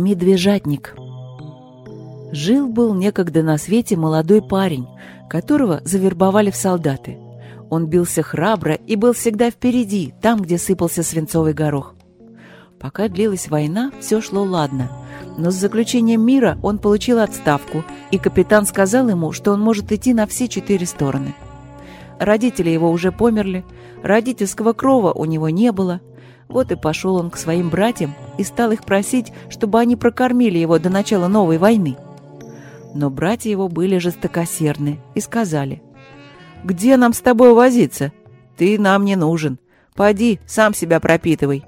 Медвежатник Жил-был некогда на свете молодой парень, которого завербовали в солдаты. Он бился храбро и был всегда впереди, там, где сыпался свинцовый горох. Пока длилась война, все шло ладно. Но с заключением мира он получил отставку, и капитан сказал ему, что он может идти на все четыре стороны. Родители его уже померли, родительского крова у него не было, вот и пошел он к своим братьям и стал их просить, чтобы они прокормили его до начала новой войны. Но братья его были жестокосердны и сказали, «Где нам с тобой возиться? Ты нам не нужен. Поди, сам себя пропитывай».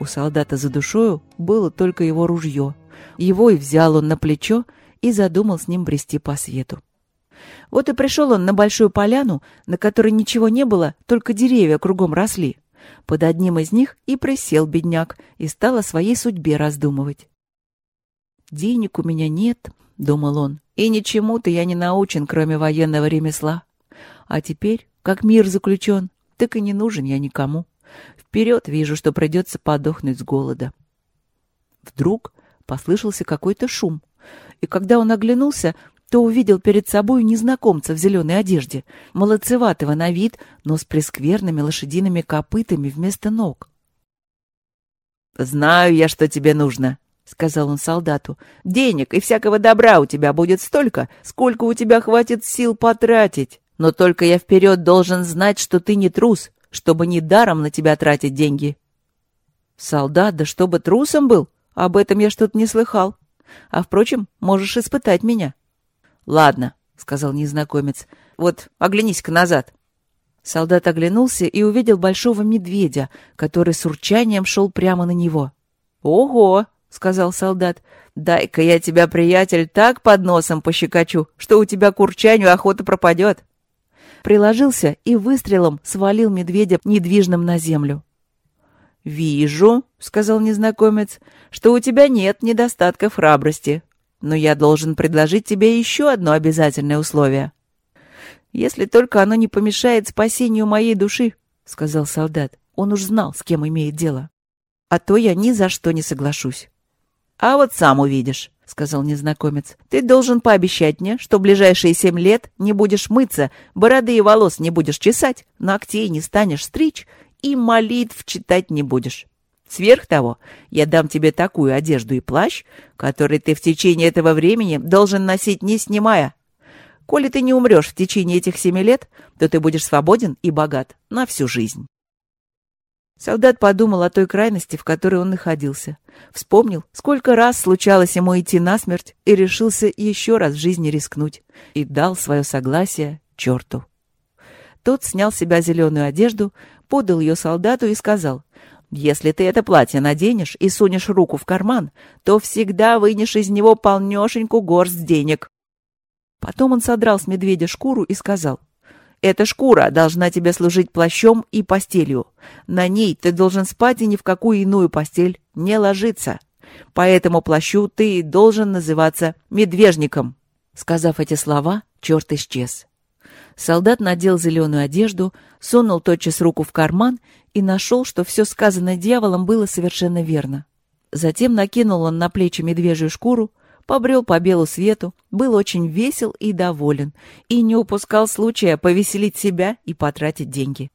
У солдата за душою было только его ружье. Его и взял он на плечо и задумал с ним брести по свету. Вот и пришел он на большую поляну, на которой ничего не было, только деревья кругом росли. Под одним из них и присел бедняк и стал о своей судьбе раздумывать. «Денег у меня нет», — думал он, — «и ничему-то я не научен, кроме военного ремесла. А теперь, как мир заключен, так и не нужен я никому. Вперед вижу, что придется подохнуть с голода». Вдруг послышался какой-то шум, и когда он оглянулся, то увидел перед собой незнакомца в зеленой одежде, молодцеватого на вид, но с прескверными лошадиными копытами вместо ног. «Знаю я, что тебе нужно», — сказал он солдату. «Денег и всякого добра у тебя будет столько, сколько у тебя хватит сил потратить. Но только я вперед должен знать, что ты не трус, чтобы не даром на тебя тратить деньги». «Солдат, да чтобы трусом был? Об этом я что-то не слыхал. А, впрочем, можешь испытать меня». «Ладно», — сказал незнакомец. «Вот, оглянись-ка назад». Солдат оглянулся и увидел большого медведя, который с урчанием шел прямо на него. «Ого!» — сказал солдат. «Дай-ка я тебя, приятель, так под носом пощекочу, что у тебя к урчанию охота пропадет». Приложился и выстрелом свалил медведя недвижным на землю. «Вижу», — сказал незнакомец, — «что у тебя нет недостатка в храбрости. Но я должен предложить тебе еще одно обязательное условие. Если только оно не помешает спасению моей души, — сказал солдат. Он уж знал, с кем имеет дело. А то я ни за что не соглашусь. — А вот сам увидишь, — сказал незнакомец. — Ты должен пообещать мне, что в ближайшие семь лет не будешь мыться, бороды и волос не будешь чесать, ногтей не станешь стричь и молитв читать не будешь. Сверх того, я дам тебе такую одежду и плащ, который ты в течение этого времени должен носить, не снимая. Коли ты не умрешь в течение этих семи лет, то ты будешь свободен и богат на всю жизнь. Солдат подумал о той крайности, в которой он находился. Вспомнил, сколько раз случалось ему идти насмерть, и решился еще раз в жизни рискнуть. И дал свое согласие черту. Тот снял с себя зеленую одежду, подал ее солдату и сказал, если ты это платье наденешь и сунешь руку в карман, то всегда вынешь из него полнешеньку горсть денег. Потом он содрал с медведя шкуру и сказал, «Эта шкура должна тебе служить плащом и постелью. На ней ты должен спать и ни в какую иную постель не ложиться. По этому плащу ты должен называться медвежником». Сказав эти слова, черт исчез. Солдат надел зеленую одежду, сунул тотчас руку в карман и нашел, что все сказанное дьяволом было совершенно верно. Затем накинул он на плечи медвежью шкуру, побрел по белу свету, был очень весел и доволен, и не упускал случая повеселить себя и потратить деньги.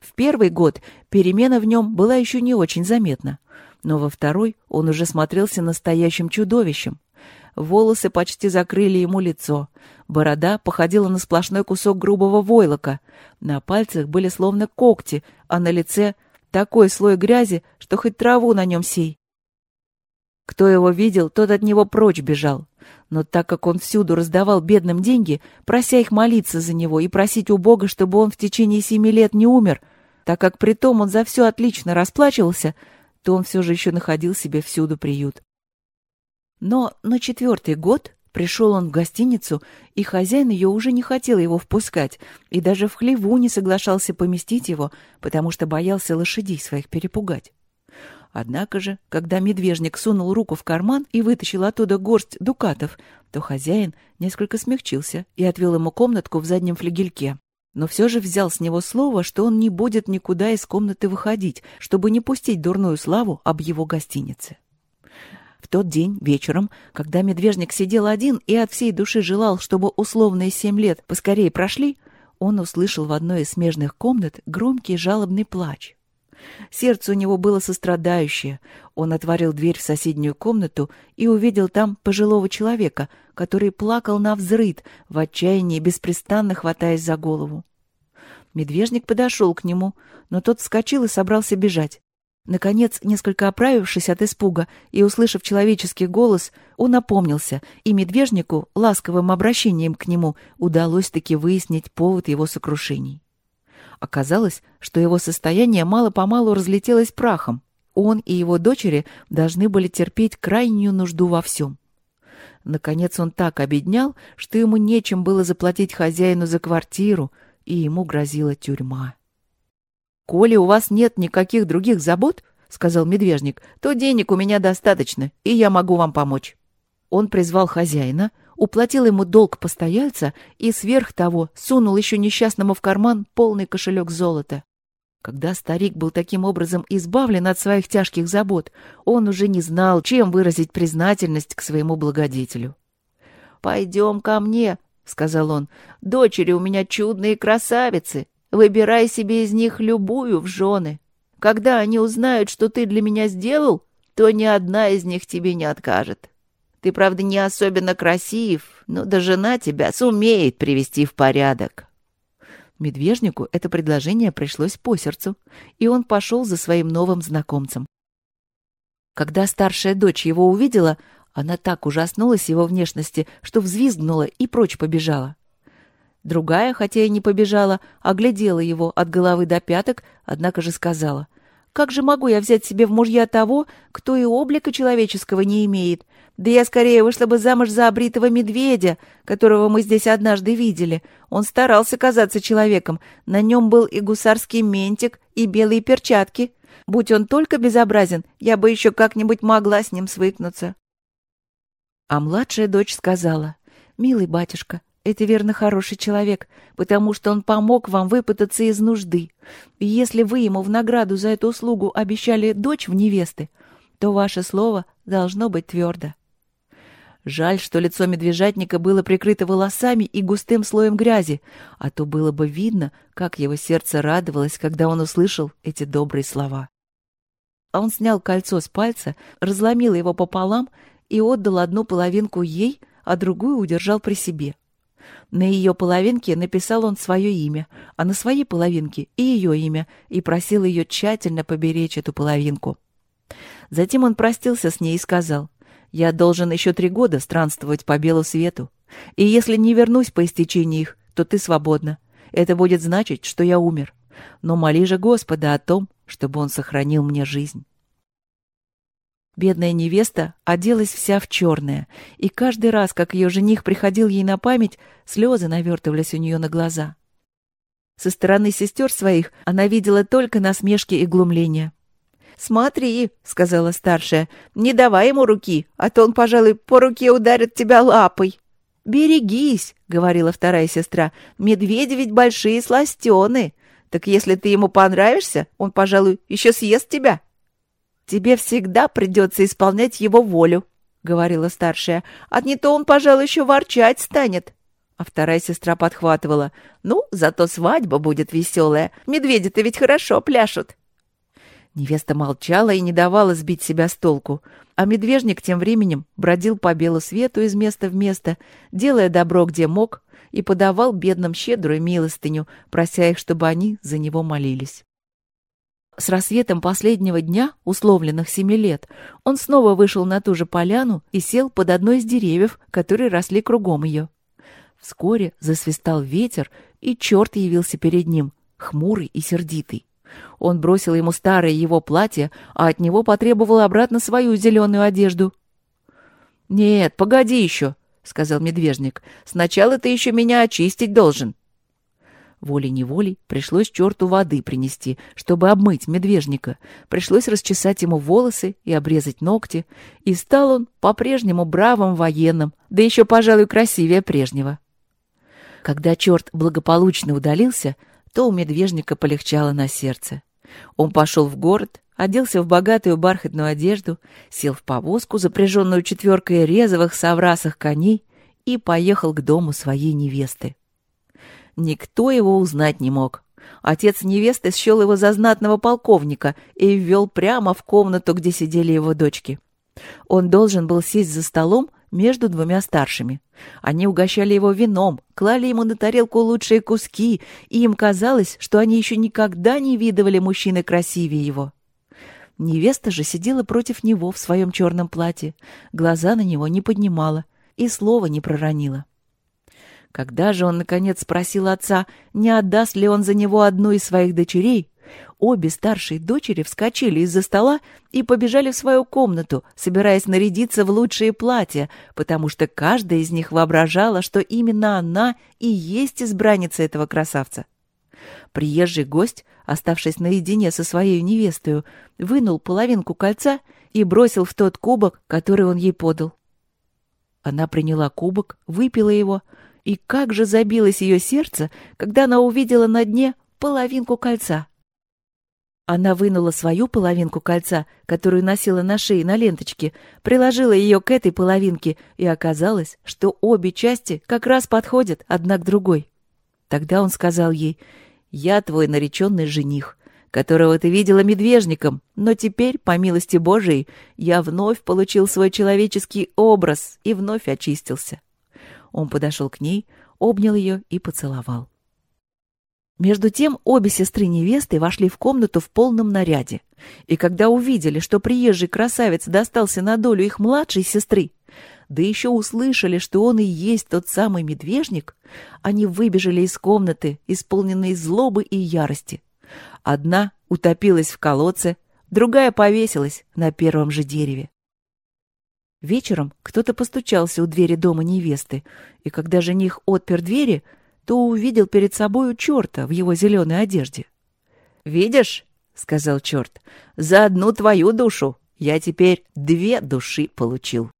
В первый год перемена в нем была еще не очень заметна, но во второй он уже смотрелся настоящим чудовищем, волосы почти закрыли ему лицо. Борода походила на сплошной кусок грубого войлока. На пальцах были словно когти, а на лице такой слой грязи, что хоть траву на нем сей. Кто его видел, тот от него прочь бежал. Но так как он всюду раздавал бедным деньги, прося их молиться за него и просить у Бога, чтобы он в течение семи лет не умер, так как при том он за все отлично расплачивался, то он все же еще находил себе всюду приют. Но на четвертый год пришел он в гостиницу, и хозяин ее уже не хотел его впускать, и даже в хлеву не соглашался поместить его, потому что боялся лошадей своих перепугать. Однако же, когда медвежник сунул руку в карман и вытащил оттуда горсть дукатов, то хозяин несколько смягчился и отвел ему комнатку в заднем флигельке. Но все же взял с него слово, что он не будет никуда из комнаты выходить, чтобы не пустить дурную славу об его гостинице. В тот день, вечером, когда медвежник сидел один и от всей души желал, чтобы условные семь лет поскорее прошли, он услышал в одной из смежных комнат громкий жалобный плач. Сердце у него было сострадающее. Он отворил дверь в соседнюю комнату и увидел там пожилого человека, который плакал на взрыд, в отчаянии беспрестанно хватаясь за голову. Медвежник подошел к нему, но тот вскочил и собрался бежать. Наконец, несколько оправившись от испуга и услышав человеческий голос, он опомнился, и медвежнику, ласковым обращением к нему, удалось таки выяснить повод его сокрушений. Оказалось, что его состояние мало-помалу разлетелось прахом. Он и его дочери должны были терпеть крайнюю нужду во всем. Наконец он так обеднял, что ему нечем было заплатить хозяину за квартиру, и ему грозила тюрьма. «Коли у вас нет никаких других забот, — сказал медвежник, — то денег у меня достаточно, и я могу вам помочь». Он призвал хозяина, уплатил ему долг постояльца и сверх того сунул еще несчастному в карман полный кошелек золота. Когда старик был таким образом избавлен от своих тяжких забот, он уже не знал, чем выразить признательность к своему благодетелю. «Пойдем ко мне», — сказал он, — «дочери у меня чудные красавицы, Выбирай себе из них любую в жены. Когда они узнают, что ты для меня сделал, то ни одна из них тебе не откажет. Ты, правда, не особенно красив, но да жена тебя сумеет привести в порядок». Медвежнику это предложение пришлось по сердцу, и он пошел за своим новым знакомцем. Когда старшая дочь его увидела, она так ужаснулась его внешности, что взвизгнула и прочь побежала. Другая, хотя и не побежала, оглядела его от головы до пяток, однако же сказала, «Как же могу я взять себе в мужья того, кто и облика человеческого не имеет? Да я скорее вышла бы замуж за обритого медведя, которого мы здесь однажды видели. Он старался казаться человеком, на нем был и гусарский ментик, и белые перчатки. Будь он только безобразен, я бы еще как-нибудь могла с ним свыкнуться». А младшая дочь сказала, «Милый батюшка, это верно хороший человек, потому что он помог вам выпутаться из нужды. И если вы ему в награду за эту услугу обещали дочь в невесты, то ваше слово должно быть твердо. Жаль, что лицо медвежатника было прикрыто волосами и густым слоем грязи, а то было бы видно, как его сердце радовалось, когда он услышал эти добрые слова. А он снял кольцо с пальца, разломил его пополам и отдал одну половинку ей, а другую удержал при себе — на ее половинке написал он свое имя, а на своей половинке и ее имя, и просил ее тщательно поберечь эту половинку. Затем он простился с ней и сказал, «Я должен еще три года странствовать по белу свету, и если не вернусь по истечении их, то ты свободна. Это будет значить, что я умер. Но моли же Господа о том, чтобы он сохранил мне жизнь». Бедная невеста оделась вся в черное, и каждый раз, как ее жених приходил ей на память, слезы навертывались у нее на глаза. Со стороны сестер своих она видела только насмешки и глумления. «Смотри», — сказала старшая, — «не давай ему руки, а то он, пожалуй, по руке ударит тебя лапой». «Берегись», — говорила вторая сестра, — «медведи ведь большие сластены. Так если ты ему понравишься, он, пожалуй, еще съест тебя». «Тебе всегда придется исполнять его волю», — говорила старшая. «А не то он, пожалуй, еще ворчать станет». А вторая сестра подхватывала. «Ну, зато свадьба будет веселая. Медведи-то ведь хорошо пляшут». Невеста молчала и не давала сбить себя с толку. А медвежник тем временем бродил по белу свету из места в место, делая добро где мог, и подавал бедным щедрую милостыню, прося их, чтобы они за него молились. С рассветом последнего дня, условленных семи лет, он снова вышел на ту же поляну и сел под одной из деревьев, которые росли кругом ее. Вскоре засвистал ветер, и черт явился перед ним, хмурый и сердитый. Он бросил ему старое его платье, а от него потребовал обратно свою зеленую одежду. «Нет, погоди еще», — сказал медвежник. «Сначала ты еще меня очистить должен». Волей-неволей пришлось черту воды принести, чтобы обмыть медвежника. Пришлось расчесать ему волосы и обрезать ногти. И стал он по-прежнему бравым военным, да еще, пожалуй, красивее прежнего. Когда черт благополучно удалился, то у медвежника полегчало на сердце. Он пошел в город, оделся в богатую бархатную одежду, сел в повозку, запряженную четверкой резвых соврасых коней, и поехал к дому своей невесты. Никто его узнать не мог. Отец невесты счел его за знатного полковника и ввел прямо в комнату, где сидели его дочки. Он должен был сесть за столом между двумя старшими. Они угощали его вином, клали ему на тарелку лучшие куски, и им казалось, что они еще никогда не видывали мужчины красивее его. Невеста же сидела против него в своем черном платье, глаза на него не поднимала и слова не проронила. Когда же он, наконец, спросил отца, не отдаст ли он за него одну из своих дочерей, обе старшие дочери вскочили из-за стола и побежали в свою комнату, собираясь нарядиться в лучшие платья, потому что каждая из них воображала, что именно она и есть избранница этого красавца. Приезжий гость, оставшись наедине со своей невестой, вынул половинку кольца и бросил в тот кубок, который он ей подал. Она приняла кубок, выпила его, и как же забилось ее сердце, когда она увидела на дне половинку кольца. Она вынула свою половинку кольца, которую носила на шее на ленточке, приложила ее к этой половинке, и оказалось, что обе части как раз подходят одна к другой. Тогда он сказал ей, «Я твой нареченный жених, которого ты видела медвежником, но теперь, по милости Божией, я вновь получил свой человеческий образ и вновь очистился. Он подошел к ней, обнял ее и поцеловал. Между тем обе сестры-невесты вошли в комнату в полном наряде. И когда увидели, что приезжий красавец достался на долю их младшей сестры, да еще услышали, что он и есть тот самый медвежник, они выбежали из комнаты, исполненные злобы и ярости. Одна утопилась в колодце, другая повесилась на первом же дереве. Вечером кто-то постучался у двери дома невесты, и когда жених отпер двери, то увидел перед собою черта в его зеленой одежде. «Видишь?» — сказал черт. «За одну твою душу я теперь две души получил».